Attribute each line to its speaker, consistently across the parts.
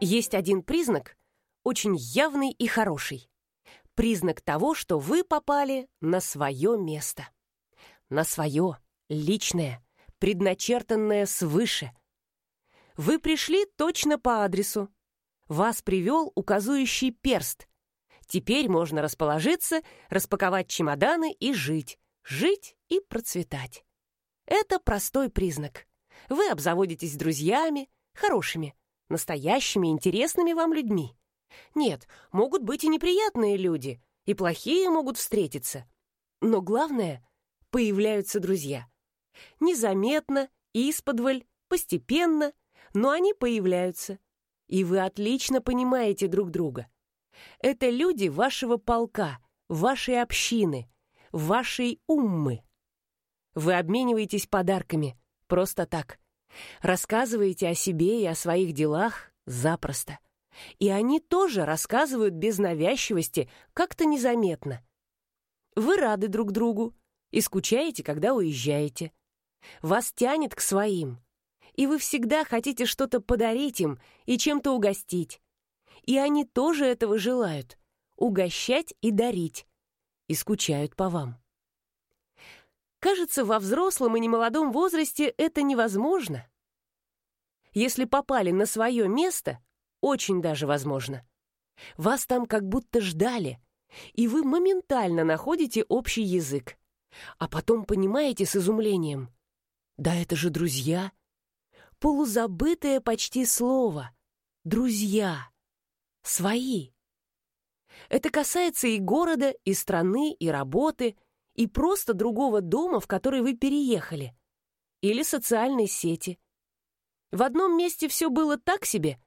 Speaker 1: Есть один признак, очень явный и хороший. Признак того, что вы попали на свое место. На свое, личное, предначертанное свыше. Вы пришли точно по адресу. Вас привел указующий перст. Теперь можно расположиться, распаковать чемоданы и жить. Жить и процветать. Это простой признак. Вы обзаводитесь друзьями, хорошими, настоящими, интересными вам людьми. Нет, могут быть и неприятные люди, и плохие могут встретиться. Но главное — появляются друзья. Незаметно, исподволь, постепенно, но они появляются. И вы отлично понимаете друг друга. Это люди вашего полка, вашей общины, вашей уммы. Вы обмениваетесь подарками, просто так. Рассказываете о себе и о своих делах запросто. И они тоже рассказывают без навязчивости, как-то незаметно. Вы рады друг другу и скучаете, когда уезжаете. Вас тянет к своим, и вы всегда хотите что-то подарить им и чем-то угостить. И они тоже этого желают — угощать и дарить, и скучают по вам. Кажется, во взрослом и немолодом возрасте это невозможно. Если попали на свое место, очень даже возможно. Вас там как будто ждали, и вы моментально находите общий язык. А потом понимаете с изумлением. Да это же друзья. Полузабытое почти слово. Друзья. Свои. Это касается и города, и страны, и работы — и просто другого дома, в который вы переехали. Или социальной сети. В одном месте все было так себе,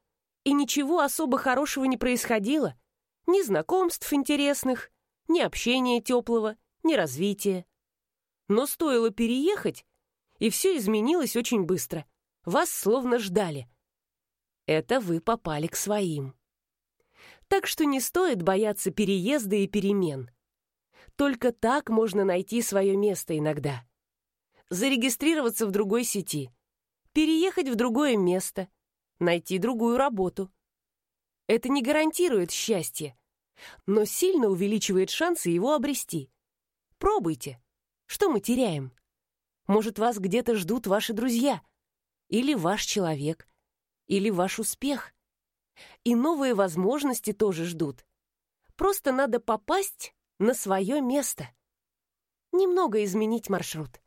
Speaker 1: и ничего особо хорошего не происходило. Ни знакомств интересных, ни общения теплого, ни развития. Но стоило переехать, и все изменилось очень быстро. Вас словно ждали. Это вы попали к своим. Так что не стоит бояться переезда и перемен. Только так можно найти свое место иногда. Зарегистрироваться в другой сети, переехать в другое место, найти другую работу. Это не гарантирует счастье, но сильно увеличивает шансы его обрести. Пробуйте. Что мы теряем? Может, вас где-то ждут ваши друзья, или ваш человек, или ваш успех. И новые возможности тоже ждут. Просто надо попасть на свое место. Немного изменить маршрут.